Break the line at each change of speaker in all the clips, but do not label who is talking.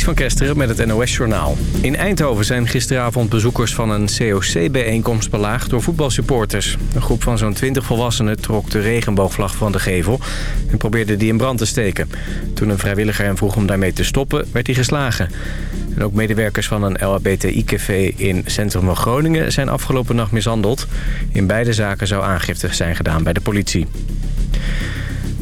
Van Kesteren met het NOS-journaal. In Eindhoven zijn gisteravond bezoekers van een COC-bijeenkomst belaagd door voetbalsupporters. Een groep van zo'n 20 volwassenen trok de regenboogvlag van de gevel en probeerde die in brand te steken. Toen een vrijwilliger hem vroeg om daarmee te stoppen, werd hij geslagen. En ook medewerkers van een LHBTI-café in centrum van Groningen zijn afgelopen nacht mishandeld. In beide zaken zou aangifte zijn gedaan bij de politie.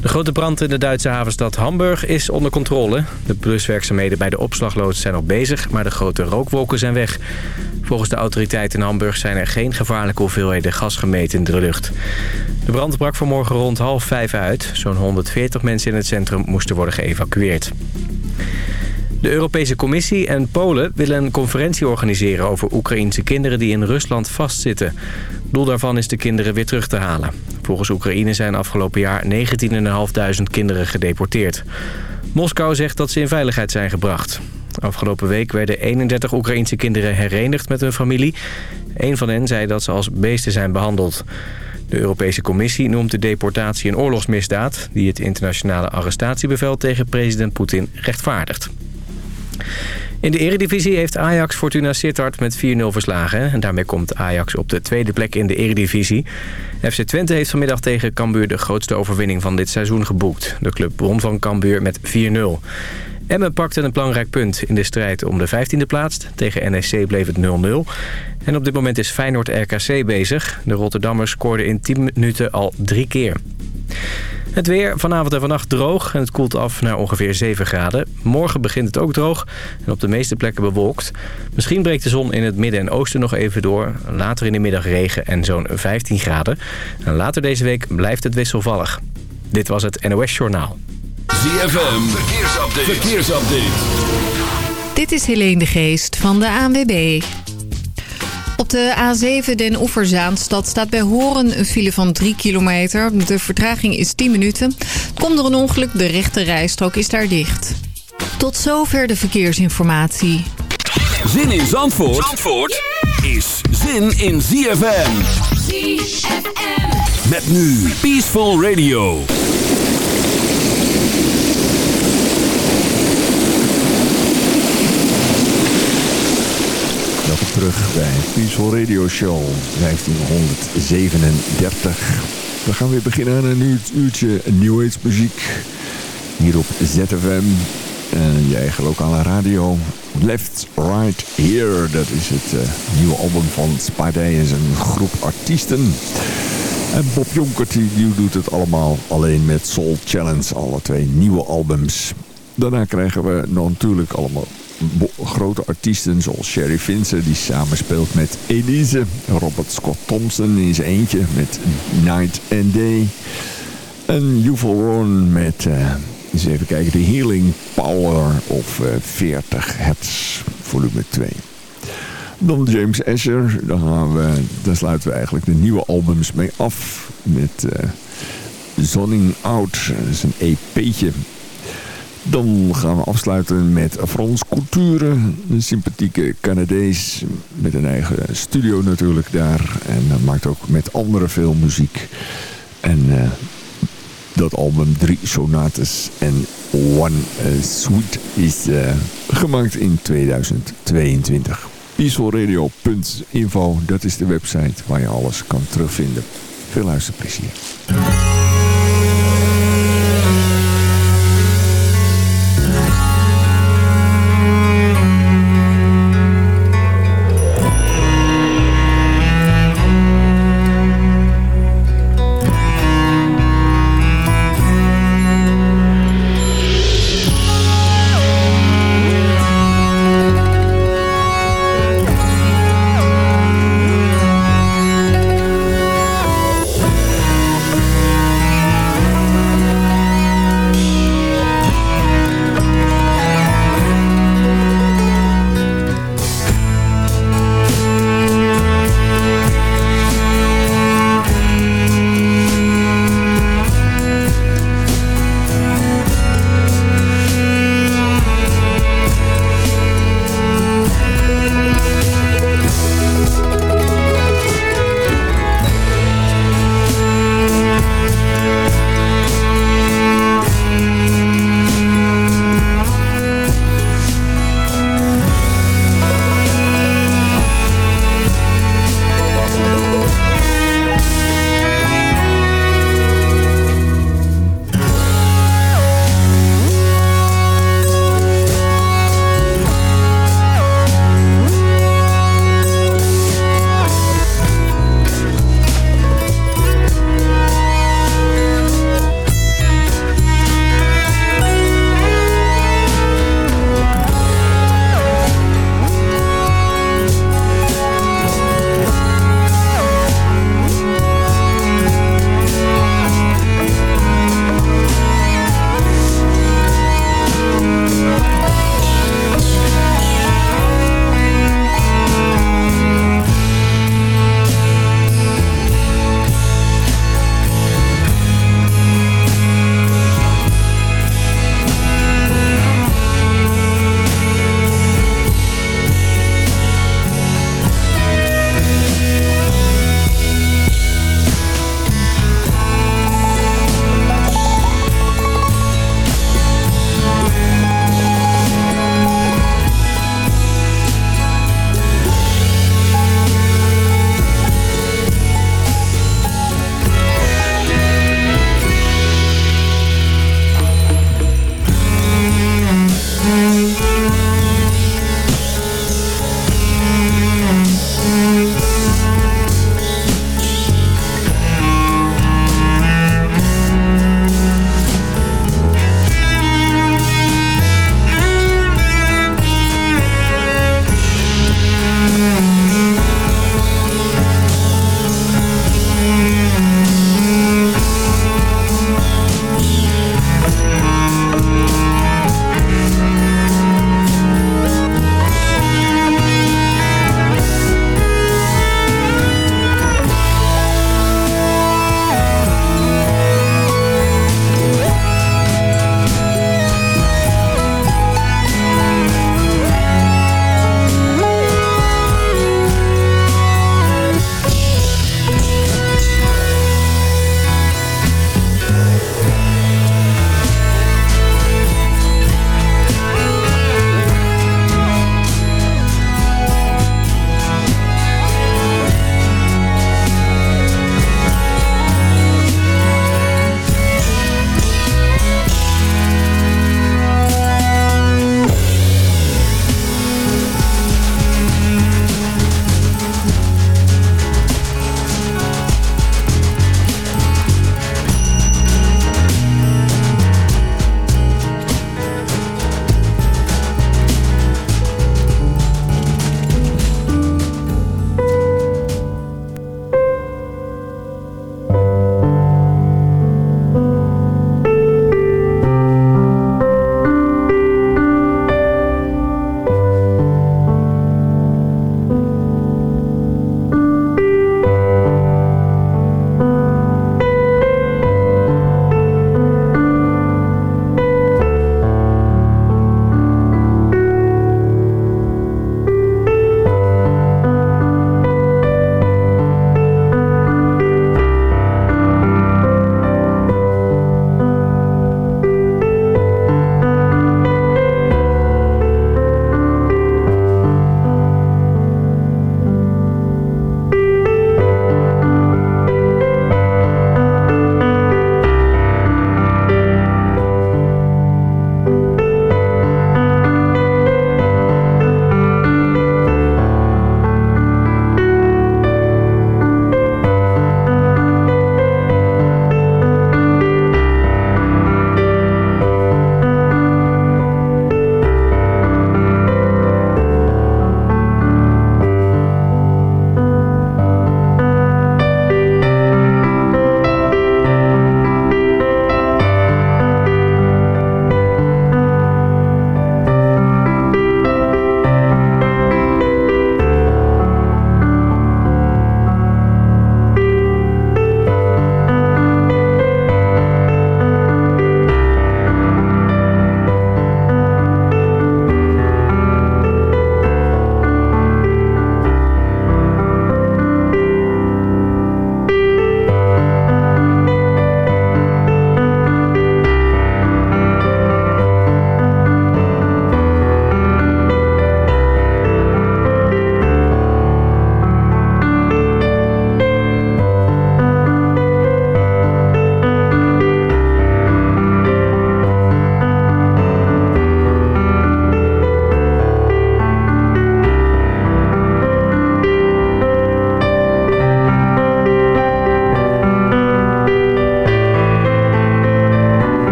De grote brand in de Duitse havenstad Hamburg is onder controle. De bluswerkzaamheden bij de opslagloods zijn nog bezig, maar de grote rookwolken zijn weg. Volgens de autoriteiten in Hamburg zijn er geen gevaarlijke hoeveelheden gas gemeten in de lucht. De brand brak vanmorgen rond half vijf uit. Zo'n 140 mensen in het centrum moesten worden geëvacueerd. De Europese Commissie en Polen willen een conferentie organiseren over Oekraïense kinderen die in Rusland vastzitten. Doel daarvan is de kinderen weer terug te halen. Volgens Oekraïne zijn afgelopen jaar 19.500 kinderen gedeporteerd. Moskou zegt dat ze in veiligheid zijn gebracht. Afgelopen week werden 31 Oekraïense kinderen herenigd met hun familie. Een van hen zei dat ze als beesten zijn behandeld. De Europese Commissie noemt de deportatie een oorlogsmisdaad... die het internationale arrestatiebevel tegen president Poetin rechtvaardigt. In de eredivisie heeft Ajax Fortuna Sittard met 4-0 verslagen. En daarmee komt Ajax op de tweede plek in de eredivisie. FC Twente heeft vanmiddag tegen Cambuur de grootste overwinning van dit seizoen geboekt. De club won van Cambuur met 4-0. Emmen pakte een belangrijk punt in de strijd om de 15e plaats. Tegen NEC bleef het 0-0. En op dit moment is Feyenoord RKC bezig. De Rotterdammers scoorden in 10 minuten al drie keer. Het weer vanavond en vannacht droog en het koelt af naar ongeveer 7 graden. Morgen begint het ook droog en op de meeste plekken bewolkt. Misschien breekt de zon in het midden en oosten nog even door. Later in de middag regen en zo'n 15 graden. En later deze week blijft het wisselvallig. Dit was het NOS Journaal.
ZFM, verkeersupdate. verkeersupdate.
Dit is Helene de Geest van de ANWB. Op de A7 Den Oeverzaanstad staat bij Horen een file van 3 kilometer. De vertraging is 10 minuten. Komt er een ongeluk, de rechte rijstrook is daar dicht. Tot zover de verkeersinformatie.
Zin in Zandvoort, Zandvoort is zin in ZFM. ZFM. Met nu Peaceful Radio.
Terug bij Peaceful Radio Show 1537. We gaan weer beginnen aan een uurtje New Age muziek. Hier op ZFM. En je eigen lokale radio. Left, Right, Here. Dat is het uh, nieuwe album van Spidey en zijn groep artiesten. En Bob Jonkert die doet het allemaal alleen met Soul Challenge. Alle twee nieuwe albums. Daarna krijgen we natuurlijk allemaal grote artiesten zoals Sherry Finzer die samenspeelt met Elise. Robert Scott Thompson in zijn eentje met Night and Day. En Yuval Ron met, uh, eens even kijken, de Healing Power of uh, 40 Hertz volume 2. Dan James Asher, daar, sluiten we eigenlijk de nieuwe albums mee af met uh, Out. Dat is een EP'tje dan gaan we afsluiten met Frans Couture. Een sympathieke Canadees met een eigen studio natuurlijk daar. En maakt ook met andere veel muziek. En uh, dat album Drie Sonates en One uh, Suite is uh, gemaakt in 2022. Peacefulradio.info, dat is de website waar je alles kan terugvinden. Veel luisterplezier.